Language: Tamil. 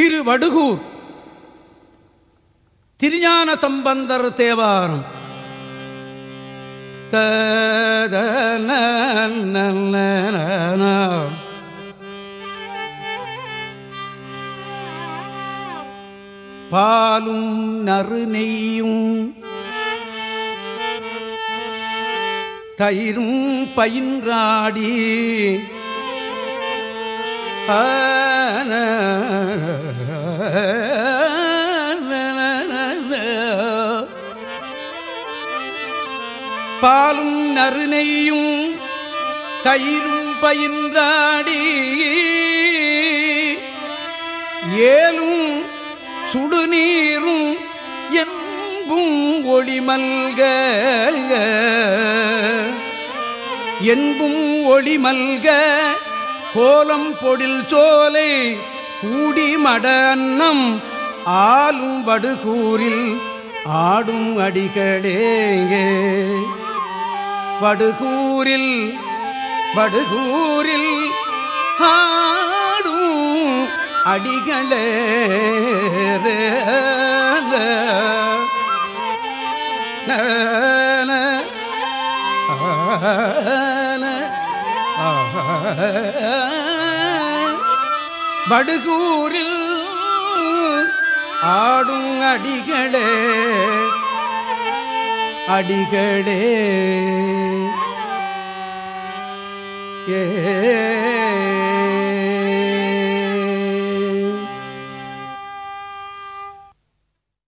திருவடுகூர். திருஞான சம்பந்தர் தேவாரம் பாலும் நறுநெய்யும். தயிரும் பயின்றாடி. ஆன பாலும் நறுநெய்யும் தயிரும் பயின்றாடி. ஏலும் சுடுநீரும் என்பும் ஒளிமல்க என்பும் ஒளிமல்க கோலம் பொடில் சோலை கூடி மட அன்னம் ஆளும் வடுகூரில் ஆடும் அடிகளேங்கே. வடுகூரில் வடுகூரில் ஆடும் அடிகளே வடுகூரில் ஆடும் அடிகளே அடிகளே ஏ